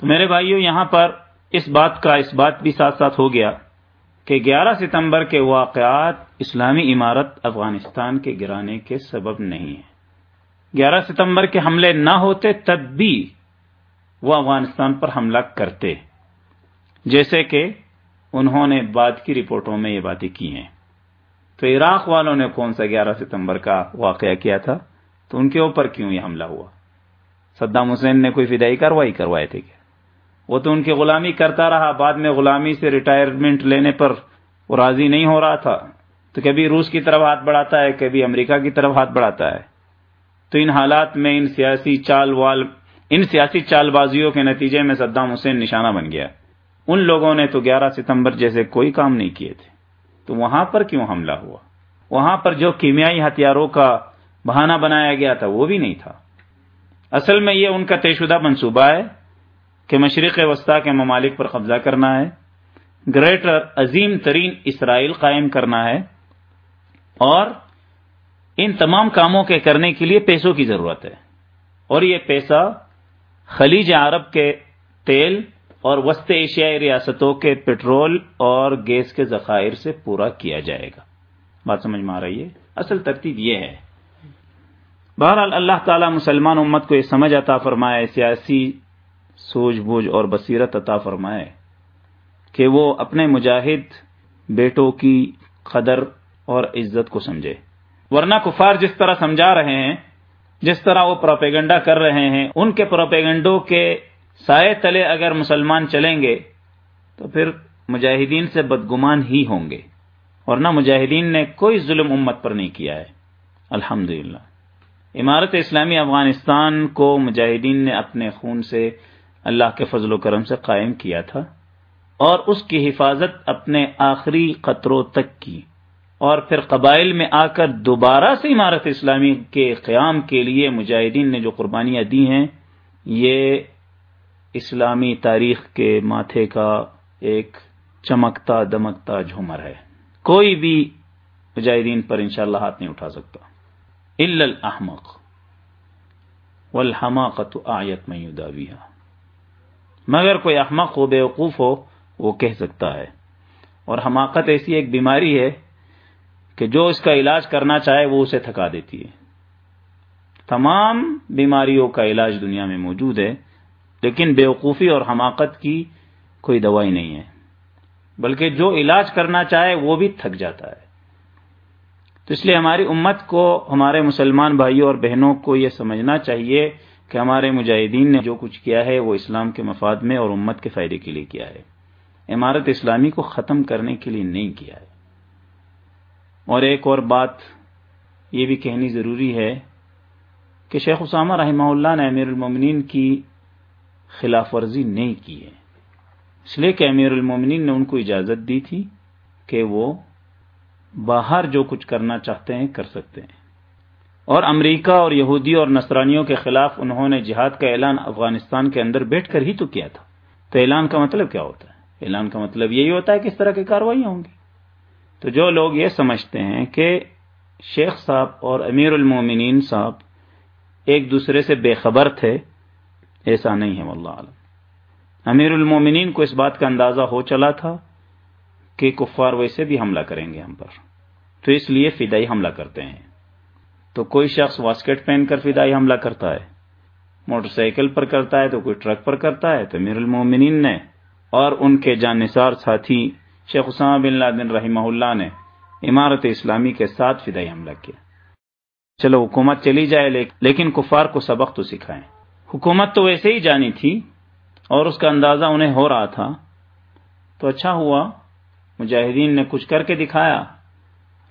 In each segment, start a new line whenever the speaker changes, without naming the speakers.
تو میرے بھائیوں یہاں پر اس بات کا اس بات بھی ساتھ ساتھ ہو گیا کہ گیارہ ستمبر کے واقعات اسلامی عمارت افغانستان کے گرانے کے سبب نہیں ہیں۔ گیارہ ستمبر کے حملے نہ ہوتے تب بھی وہ افغانستان پر حملہ کرتے، جیسے کہ انہوں نے بعد کی رپورٹوں میں یہ باتیں کی ہیں۔ تو عراق والوں نے کون سا گیارہ ستمبر کا واقعہ کیا تھا؟ تو ان کے اوپر کیوں یہ حملہ ہوا؟ صدام حسین نے کوئی فدائی کاروائی کروائے تھے کیا؟ وہ تو ان کی غلامی کرتا رہا، بعد میں غلامی سے ریٹائرمنٹ لینے پر وہ راضی نہیں ہو رہا تھا۔ تو کبھی روس کی طرف ہاتھ بڑھاتا ہے، کبھی امریکہ کی طرف ہاتھ بڑھاتا ہے۔ تو ان حالات میں ان سیاسی چال وال، ان سیاسی چال بازیوں کے نتیجے میں صدام حسین نشانہ بن گیا۔ ان لوگوں نے تو گیارہ ستمبر جیسے کوئی کام نہیں کیے تھے۔ تو وہاں پر کیوں حملہ ہوا؟ وہاں پر جو کیمیائی ہتھیاروں کا بہانہ بنایا گیا تھا، وہ بھی نہیں تھا۔ اصل میں یہ ان کا طے شدہ منصوبہ ہے۔ کہ مشرق وسطی کے ممالک پر قبضہ کرنا ہے، گریٹر عظیم ترین اسرائیل قائم کرنا ہے، اور ان تمام کاموں کے کرنے کے لیے پیسوں کی ضرورت ہے۔ اور یہ پیسہ خلیج عرب کے تیل اور وسط ایشیائی ریاستوں کے پٹرول اور گیس کے ذخائر سے پورا کیا جائے گا۔ بات سمجھ میں آ رہی ہے؟ اصل ترتیب یہ ہے۔ بہرحال اللہ تعالی مسلمان امت کو یہ سمجھ عطا فرمائے، سیاسی سوجھ بوجھ اور بصیرت عطا فرمائے کہ وہ اپنے مجاہد بیٹوں کی قدر اور عزت کو سمجھے۔ ورنہ کفار جس طرح سمجھا رہے ہیں، جس طرح وہ پروپیگنڈا کر رہے ہیں، ان کے پروپیگنڈوں کے سائے تلے اگر مسلمان چلیں گے، تو پھر مجاہدین سے بدگمان ہی ہوں گے۔ اور نہ مجاہدین نے کوئی ظلم امت پر نہیں کیا ہے۔ الحمد عمارت اسلامی افغانستان کو مجاہدین نے اپنے خون سے اللہ کے فضل و کرم سے قائم کیا تھا اور اس کی حفاظت اپنے آخری قطروں تک کی اور پھر قبائل میں آ کر دوبارہ سے عمارت اسلامی کے قیام کے لیے مجاہدین نے جو قربانیاں دی ہیں، یہ اسلامی تاریخ کے ماتھے کا ایک چمکتا دمکتا جھومر ہے۔ کوئی بھی مجاہدین پر انشاءاللہ ہاتھ نہیں اٹھا سکتا۔ الاحمق والحماقت آیت میں یداویہ مگر کوئی احمق ہو بیوقوف ہو، وہ کہہ سکتا ہے۔ اور حماقت ایسی ایک بیماری ہے کہ جو اس کا علاج کرنا چاہے، وہ اسے تھکا دیتی ہے۔ تمام بیماریوں کا علاج دنیا میں موجود ہے، لیکن بیوقوفی اور حماقت کی کوئی دوائی نہیں ہے۔ بلکہ جو علاج کرنا چاہے، وہ بھی تھک جاتا ہے۔ تو اس لیے ہماری امت کو، ہمارے مسلمان بھائیوں اور بہنوں کو یہ سمجھنا چاہیے کہ ہمارے مجاہدین نے جو کچھ کیا ہے وہ اسلام کے مفاد میں اور امت کے فائدے کے لیے کیا ہے۔ عمارت اسلامی کو ختم کرنے کے لیے نہیں کیا ہے۔ اور ایک اور بات یہ بھی کہنی ضروری ہے کہ شیخ اسامہ رحمہ اللہ نے امیر المومنین کی خلاف ورزی نہیں کی ہے۔ اس لیے کہ امیر المومنین نے ان کو اجازت دی تھی کہ وہ باہر جو کچھ کرنا چاہتے ہیں کر سکتے ہیں۔ اور امریکہ اور یہودی اور نصرانیوں کے خلاف انہوں نے جہاد کا اعلان افغانستان کے اندر بیٹھ کر ہی تو کیا تھا۔ تو اعلان کا مطلب کیا ہوتا ہے؟ اعلان کا مطلب یہی ہوتا ہے کہ اس طرح کی کاروائیاں ہوں گی۔ تو جو لوگ یہ سمجھتے ہیں کہ شیخ صاحب اور امیر المومنین صاحب ایک دوسرے سے بے خبر تھے، ایسا نہیں ہے، واللہ عالم امیر المومنین کو اس بات کا اندازہ ہو چلا تھا کہ کفار ویسے بھی حملہ کریں گے ہم پر۔ تو اس لیے فدائی حملہ کرتے ہیں۔ تو کوئی شخص واسکٹ پہن کر فدائی حملہ کرتا ہے۔ موٹر سائیکل پر کرتا ہے تو کوئی ٹرک پر کرتا ہے تو امیر المومنین نے اور ان کے جانصار ساتھی شیخ اسامہ بن لادن رحمہ اللہ نے عمارت اسلامی کے ساتھ فدائی حملہ کیا۔ چلو، حکومت چلی جائے لیکن کفار کو سبق تو سکھائیں۔ حکومت تو ویسے ہی جانی تھی اور اس کا اندازہ انہیں ہو رہا تھا۔ تو اچھا ہوا، مجاہدین نے کچھ کر کے دکھایا۔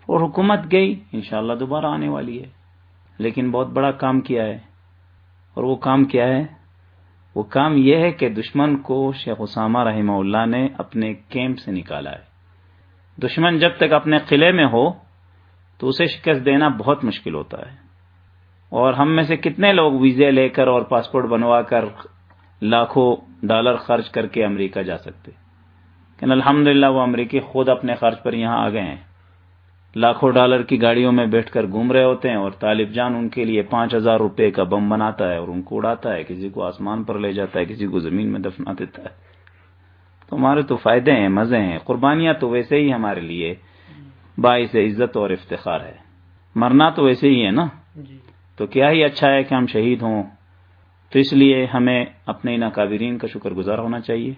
اور حکومت گئی، انشاءاللہ دوبارہ آنے والی ہے۔ لیکن بہت بڑا کام کیا ہے۔ اور وہ کام کیا ہے؟ وہ کام یہ ہے کہ دشمن کو شیخ اسامہ رحمہ اللہ نے اپنے کیمپ سے نکالا ہے۔ دشمن جب تک اپنے قلعے میں ہو، تو اسے شکست دینا بہت مشکل ہوتا ہے۔ اور ہم میں سے کتنے لوگ ویزے لے کر اور پاسپورٹ بنوا کر لاکھوں ڈالر خرچ کر کے امریکہ جا سکتے؟ لیکن الحمد وہ امریکی خود اپنے خرچ پر یہاں آ گئے ہیں۔ لاکھوں ڈالر کی گاڑیوں میں بیٹھ کر گھوم رہے ہوتے ہیں اور طالب جان ان کے لیے پانچ ہزار روپے کا بم بناتا ہے اور ان کو اڑاتا ہے کسی کو آسمان پر لے جاتا ہے کسی کو زمین میں دفنا دیتا ہے۔ تو ہمارے تو فائدے ہیں مزے ہیں۔ قربانیاں تو ویسے ہی ہمارے لیے باعث عزت اور افتخار ہے۔ مرنا تو ویسے ہی ہے نا؟
جی۔
تو کیا ہی اچھا ہے کہ ہم شہید ہوں۔ تو اس لیے ہمیں اپنے ناکابرین کا شکر گزار ہونا چاہیے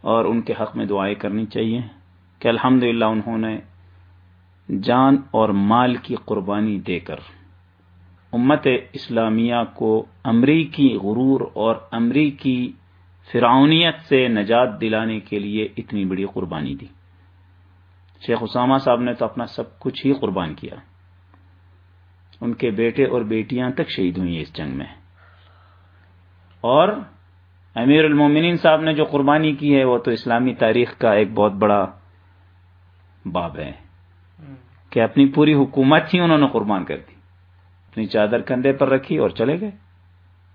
اور ان کے حق میں دعائیں کرنی چاہیے کہ الحمد انہوں نے جان اور مال کی قربانی دے کر۔ امت اسلامیہ کو امریکی غرور اور امریکی فرعونیت سے نجات دلانے کے لیے اتنی بڑی قربانی دی۔ شیخ اسامہ صاحب نے تو اپنا سب کچھ ہی قربان کیا۔ ان کے بیٹے اور بیٹیاں تک شہید ہوئی اس جنگ میں۔ اور امیر المومنین صاحب نے جو قربانی کی ہے وہ تو اسلامی تاریخ کا ایک بہت بڑا باب ہے۔ کہ اپنی پوری حکومت ہی انہوں نے قربان کر دی۔ اپنی چادر کندھے پر رکھی اور چلے گئے۔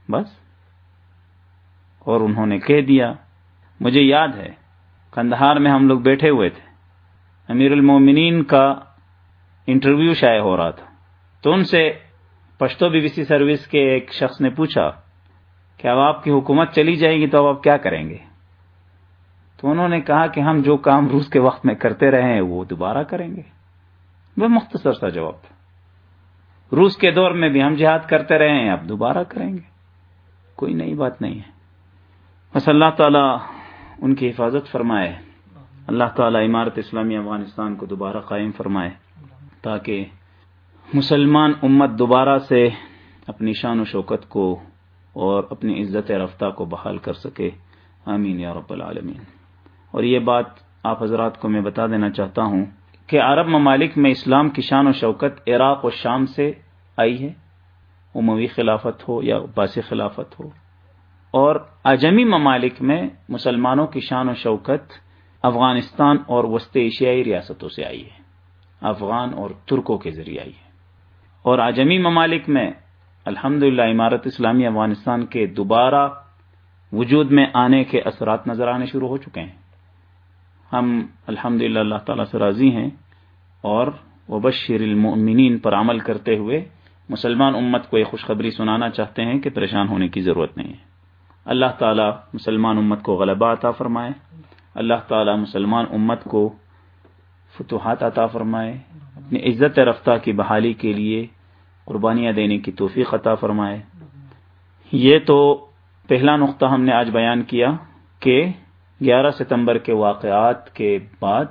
بس۔ اور انہوں نے کہہ دیا، مجھے یاد ہے کندہار میں ہم لوگ بیٹھے ہوئے تھے۔ امیر المومنین کا انٹرویو شائع ہو رہا تھا۔ تو ان سے Pashto B B C service کے ایک شخص نے پوچھا کہ اب آپ کی حکومت چلی جائے گی تو اب آپ کیا کریں گے؟ تو انہوں نے کہا کہ ہم جو کام روس کے وقت میں کرتے رہے ہیں، وہ دوبارہ کریں گے۔ وہ مختصر سا جواب روس کے دور میں بھی ہم جہاد کرتے رہے ہیں، اب دوبارہ کریں گے۔ کوئی نئی بات نہیں ہے۔ بس اللہ تعالیٰ ان کی حفاظت فرمائے۔ اللہ تعالیٰ عمارت اسلامی افغانستان کو دوبارہ قائم فرمائے۔ تاکہ مسلمان امت دوبارہ سے اپنی شان و شوکت کو اور اپنی عزت رفتہ کو بحال کر سکے۔ آمین یا رب العالمین۔ اور یہ بات آپ حضرات کو میں بتا دینا چاہتا ہوں۔ کہ عرب ممالک میں اسلام کی شان و شوکت عراق و شام سے آئی ہے۔ عموی خلافت ہو یا باسی خلافت ہو۔ اور اجمی ممالک میں مسلمانوں کی شان و شوکت افغانستان اور وسط ایشیائی ریاستوں سے آئی ہے۔ افغان اور ترکوں کے ذریعے آئی ہے۔ اور اجمی ممالک میں الحمد عمارت اسلامی افغانستان کے دوبارہ وجود میں آنے کے اثرات نظر آنے شروع ہو چکے ہیں۔ ہم الحمد اللہ تعالیٰ سے راضی ہیں اور وبشر المؤمنین پر عمل کرتے ہوئے مسلمان امت کو یہ خوشخبری سنانا چاہتے ہیں کہ پریشان ہونے کی ضرورت نہیں ہے۔ اللہ تعالیٰ مسلمان امت کو غلبہ عطا فرمائے، اللہ تعالیٰ مسلمان امت کو فتوحات عطا فرمائے، اپنی عزت رفتہ کی بحالی کے لیے قربانیاں دینے کی توفیق عطا فرمائے۔ یہ تو پہلا نقطہ ہم نے آج بیان کیا کہ گیارہ ستمبر کے واقعات کے بعد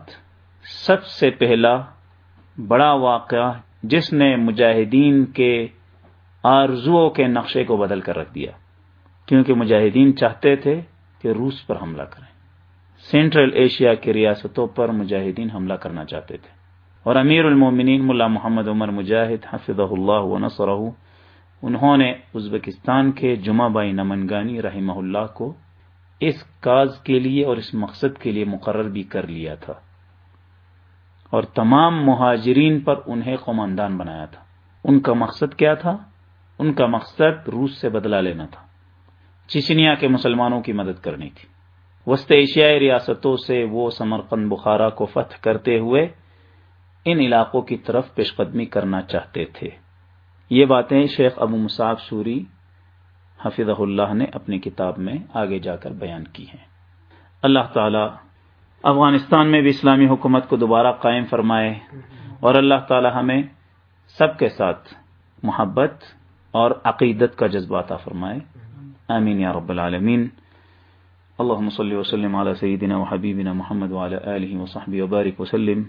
سب سے پہلا بڑا واقعہ جس نے مجاہدین کے آرزوؤں کے نقشے کو بدل کر رکھ دیا۔ کیونکہ مجاہدین چاہتے تھے کہ روس پر حملہ کریں۔ سینٹرل ایشیا کی ریاستوں پر مجاہدین حملہ کرنا چاہتے تھے۔ اور امیر المومنین ملا محمد عمر مجاہد حفظ اللہ و انہوں نے ازبکستان کے جمعہ بائی نمنگانی رحمہ اللہ کو اس کاز کے لیے اور اس مقصد کے لیے مقرر بھی کر لیا تھا۔ اور تمام مہاجرین پر انہیں قماندان بنایا تھا۔ ان کا مقصد کیا تھا؟ ان کا مقصد روس سے بدلہ لینا تھا۔ چچنیا کے مسلمانوں کی مدد کرنی تھی۔ وسط ایشیائی ریاستوں سے وہ سمرقند بخارا کو فتح کرتے ہوئے ان علاقوں کی طرف پیش قدمی کرنا چاہتے تھے۔ یہ باتیں شیخ ابو مصعب سوری حفظ اللہ نے اپنی کتاب میں آگے جا کر بیان کی ہیں اللہ تعالی افغانستان میں بھی اسلامی حکومت کو دوبارہ قائم فرمائے اور اللہ تعالی ہمیں سب کے ساتھ محبت اور عقیدت کا جذبات فرمائے۔ آمین یا رب العالمین۔ اللهم صل وسلم على سيدنا وحبيبنا محمد وعلى آله وصحبه وبارك وسلم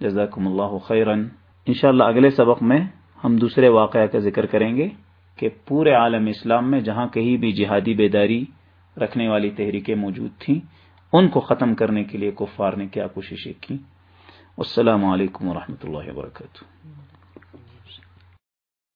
جزاكم اللہ خیرا۔ انشاءاللہ اگلے سبق میں ہم دوسرے واقعہ کا ذکر کریں گے۔ کہ پورے عالم اسلام میں جہاں کہیں بھی جہادی بیداری رکھنے والی تحریکیں موجود تھیں، ان کو ختم کرنے کے لیے کفار نے کیا کوششیں کی السلام علیکم ورحمۃ اللہ وبرکاتہ۔